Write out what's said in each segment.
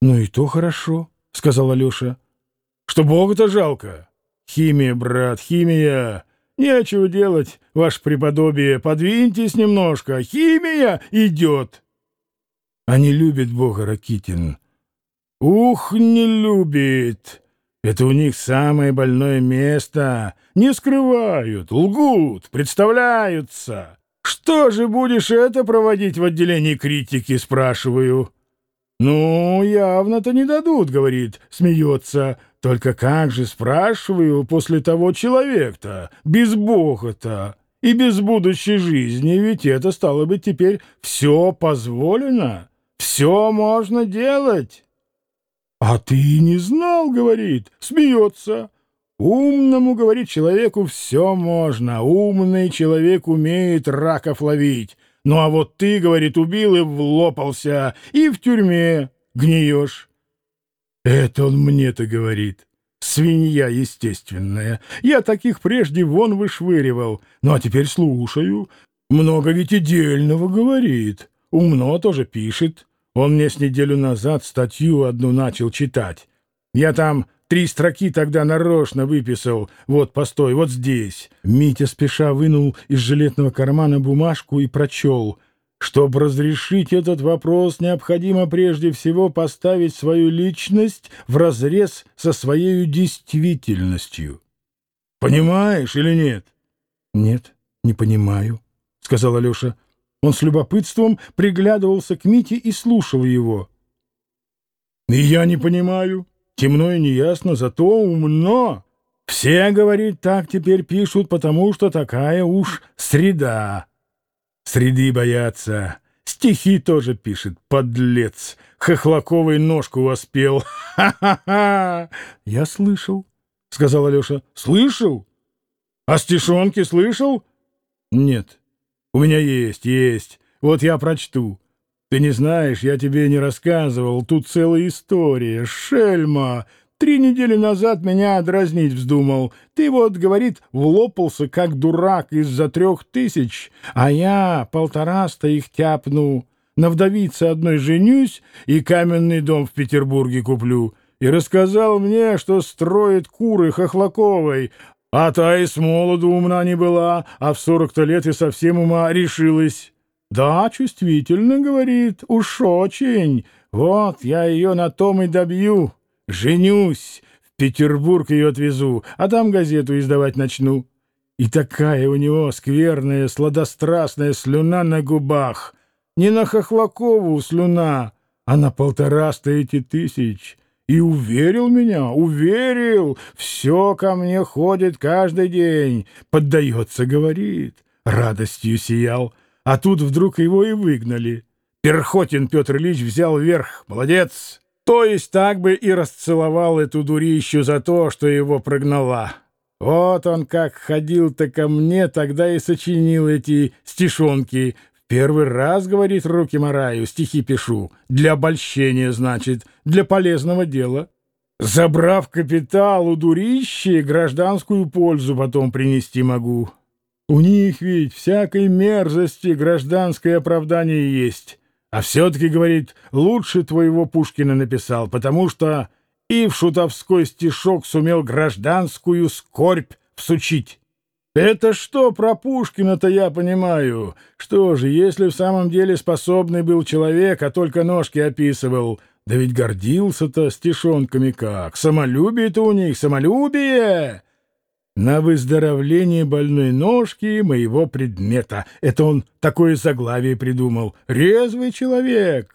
Ну и то хорошо, — сказал Алеша. Что Бога-то жалко. Химия, брат, химия. Нечего делать, ваше преподобие. Подвиньтесь немножко. Химия идет. Не любит Бога Ракитин. Ух, не любит. Это у них самое больное место. Не скрывают, лгут, представляются. Что же будешь это проводить в отделении критики, спрашиваю? Ну, явно-то не дадут, говорит, смеется. Только как же, спрашиваю, после того человека-то, без Бога-то и без будущей жизни, ведь это стало быть теперь все позволено, все можно делать. «А ты не знал, — говорит, — смеется. Умному, — говорит, — человеку все можно. Умный человек умеет раков ловить. Ну а вот ты, — говорит, — убил и влопался, и в тюрьме гниешь». Это он мне-то говорит. Свинья естественная. Я таких прежде вон вышвыривал. Ну а теперь слушаю. Много ведь и дельного говорит. Умно тоже пишет. Он мне с неделю назад статью одну начал читать. Я там три строки тогда нарочно выписал. Вот, постой, вот здесь. Митя спеша вынул из жилетного кармана бумажку и прочел. Чтобы разрешить этот вопрос, необходимо прежде всего поставить свою личность в разрез со своей действительностью. Понимаешь или нет? — Нет, не понимаю, — сказал Алеша. Он с любопытством приглядывался к Мите и слушал его. «И я не понимаю. Темно и неясно, зато умно. Все, говорит, так теперь пишут, потому что такая уж среда. Среды боятся. Стихи тоже пишет, подлец. Хохлаковой ножку воспел. Ха-ха-ха! Я слышал, — сказал Алеша. Слышал? А стишонки слышал? Нет. У меня есть, есть. Вот я прочту. Ты не знаешь, я тебе не рассказывал. Тут целая история. Шельма! Три недели назад меня дразнить вздумал. Ты вот, говорит, влопался, как дурак, из-за трех тысяч, а я полтораста их тяпну. На вдовице одной женюсь и каменный дом в Петербурге куплю. И рассказал мне, что строит куры Хохлаковой, а та и с молоду умна не была, а в сорок-то лет и совсем ума решилась. Да, чувствительно, говорит, уж очень. Вот, я ее на том и добью. Женюсь, в Петербург ее отвезу, а там газету издавать начну. И такая у него скверная, сладострастная слюна на губах. Не на Хохлакову слюна, а на полтораста эти тысяч. И уверил меня, уверил, все ко мне ходит каждый день, поддается, говорит, радостью сиял, а тут вдруг его и выгнали. Перхотин Петр Ильич взял верх, молодец, то есть так бы и расцеловал эту дурищу за то, что его прогнала. Вот он как ходил-то ко мне, тогда и сочинил эти стишонки Первый раз, говорит, руки мараю, стихи пишу. Для обольщения, значит, для полезного дела. Забрав капитал у дурищи, гражданскую пользу потом принести могу. У них ведь всякой мерзости гражданское оправдание есть. А все-таки, говорит, лучше твоего Пушкина написал, потому что и в шутовской стишок сумел гражданскую скорбь всучить. Это что про Пушкина-то я понимаю? Что же, если в самом деле способный был человек, а только ножки описывал, да ведь гордился-то стишонками как. Самолюбие-то у них, самолюбие! На выздоровление больной ножки моего предмета. Это он такое заглавие придумал. Резвый человек.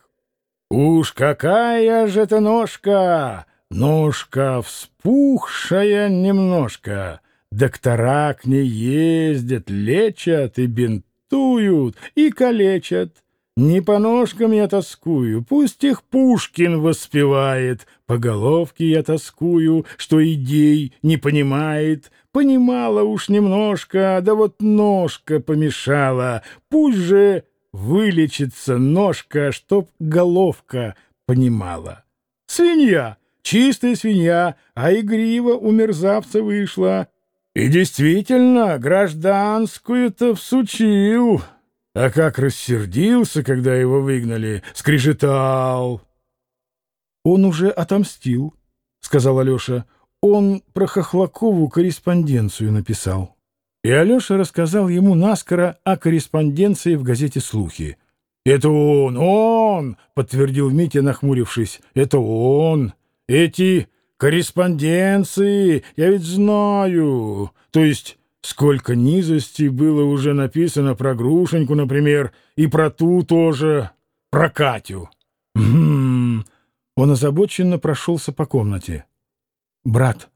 Уж какая же это ножка! Ножка вспухшая немножко. Доктора к ней ездят, лечат и бинтуют, и калечат. Не по ножкам я тоскую, пусть их Пушкин воспевает. По головке я тоскую, что идей не понимает. Понимала уж немножко, да вот ножка помешала. Пусть же вылечится ножка, чтоб головка понимала. Свинья, чистая свинья, а игрива у мерзавца вышла. И действительно, гражданскую-то всучил. А как рассердился, когда его выгнали, скрежетал. Он уже отомстил, — сказал Алеша. Он про Хохлакову корреспонденцию написал. И Алеша рассказал ему наскоро о корреспонденции в газете «Слухи». «Это он, он!» — подтвердил Митя, нахмурившись. «Это он! Эти корреспонденции я ведь знаю! То есть сколько низостей было уже написано про Грушеньку, например, и про ту тоже, про Катю!» «Хм...» Он озабоченно прошелся по комнате. «Брат,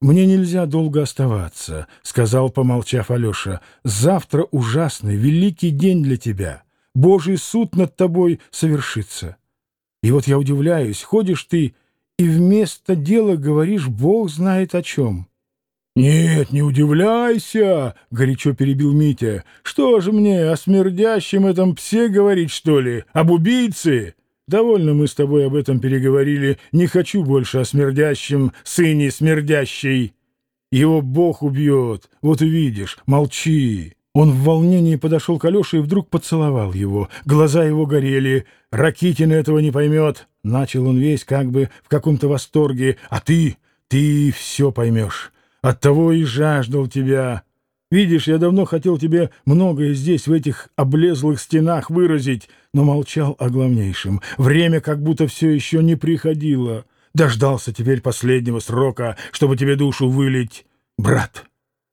мне нельзя долго оставаться», — сказал, помолчав Алеша. «Завтра ужасный, великий день для тебя. Божий суд над тобой совершится. И вот я удивляюсь, ходишь ты и вместо дела говоришь Бог знает о чем». «Нет, не удивляйся!» — горячо перебил Митя. «Что же мне, о смердящем этом псе говорить, что ли? Об убийце?» Довольно мы с тобой об этом переговорили. Не хочу больше о смердящем сыне смердящей. Его Бог убьет. Вот увидишь. Молчи. Он в волнении подошел к Алёше и вдруг поцеловал его. Глаза его горели. Ракитин этого не поймет. Начал он весь как бы в каком-то восторге. А ты, ты все поймешь. Оттого и жаждал тебя. Видишь, я давно хотел тебе многое здесь, в этих облезлых стенах, выразить, но молчал о главнейшем. Время как будто все еще не приходило. Дождался теперь последнего срока, чтобы тебе душу вылить. Брат,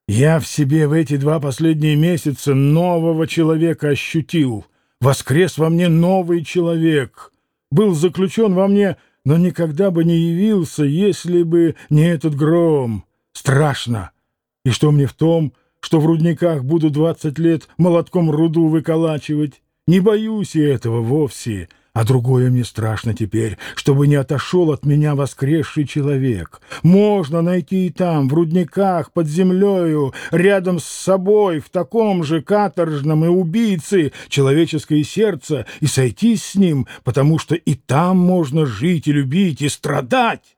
я в себе в эти два последние месяца нового человека ощутил. Воскрес во мне новый человек. Был заключен во мне, но никогда бы не явился, если бы не этот гром. Страшно. И что мне в том, что в рудниках буду двадцать лет молотком руду выколачивать. Не боюсь я этого вовсе, а другое мне страшно теперь, чтобы не отошел от меня воскресший человек. Можно найти и там, в рудниках, под землею, рядом с собой, в таком же каторжном и убийце, человеческое сердце, и сойтись с ним, потому что и там можно жить и любить, и страдать.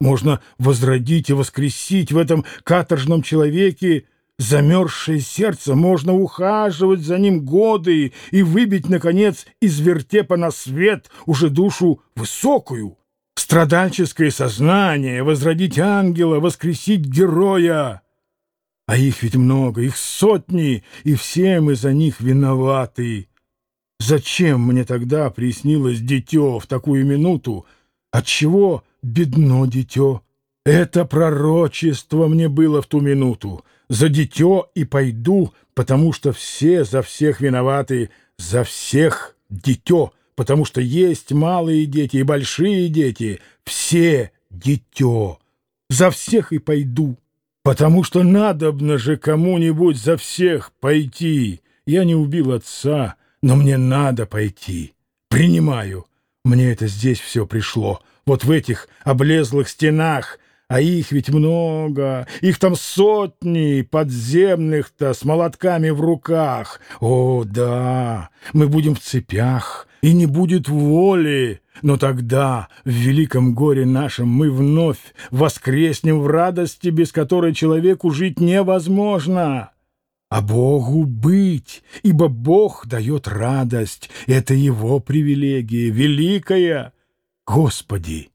Можно возродить и воскресить в этом каторжном человеке Замерзшее сердце можно ухаживать за ним годы и выбить, наконец, из вертепа на свет уже душу высокую. Страдальческое сознание, возродить ангела, воскресить героя. А их ведь много, их сотни, и все мы за них виноваты. Зачем мне тогда приснилось дитё в такую минуту? Отчего бедно дитё? Это пророчество мне было в ту минуту за дитё и пойду, потому что все за всех виноваты, за всех дитё, потому что есть малые дети и большие дети, все дитё. За всех и пойду, потому что надобно же кому-нибудь за всех пойти. Я не убил отца, но мне надо пойти. Принимаю. Мне это здесь все пришло, вот в этих облезлых стенах — а их ведь много, их там сотни подземных-то с молотками в руках. О, да, мы будем в цепях, и не будет воли. Но тогда, в великом горе нашем, мы вновь воскреснем в радости, без которой человеку жить невозможно. А Богу быть, ибо Бог дает радость, это Его привилегия, великая. Господи!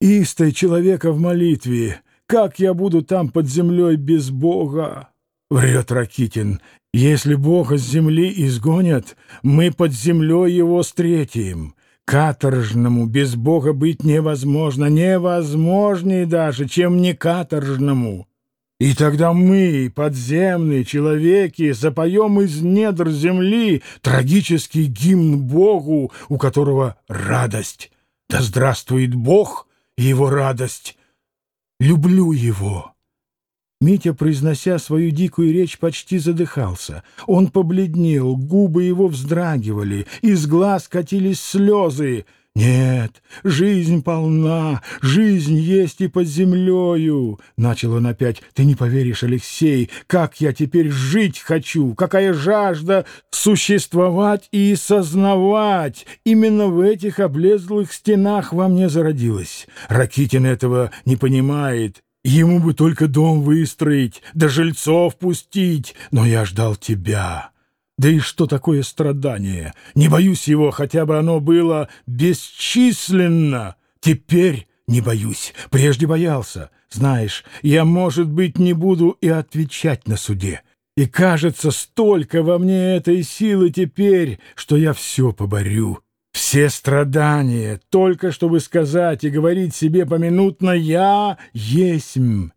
Истой человека в молитве. Как я буду там под землей без Бога? Врет Ракитин. Если Бога с земли изгонят, мы под землей его встретим. Каторжному без Бога быть невозможно, невозможнее даже, чем не каторжному. И тогда мы, подземные человеки, запоем из недр земли трагический гимн Богу, у которого радость. Да здравствует Бог! его радость. Люблю его. Митя, произнося свою дикую речь, почти задыхался. Он побледнел, губы его вздрагивали, из глаз катились слезы — «Нет, жизнь полна, жизнь есть и под землею!» Начал он опять. «Ты не поверишь, Алексей, как я теперь жить хочу, какая жажда существовать и сознавать! Именно в этих облезлых стенах во мне зародилась. Ракитин этого не понимает». Ему бы только дом выстроить, да жильцов пустить, но я ждал тебя. Да и что такое страдание? Не боюсь его, хотя бы оно было бесчисленно. Теперь не боюсь, прежде боялся. Знаешь, я, может быть, не буду и отвечать на суде. И кажется, столько во мне этой силы теперь, что я все поборю. Все страдания, только чтобы сказать и говорить себе поминутно «я есмь».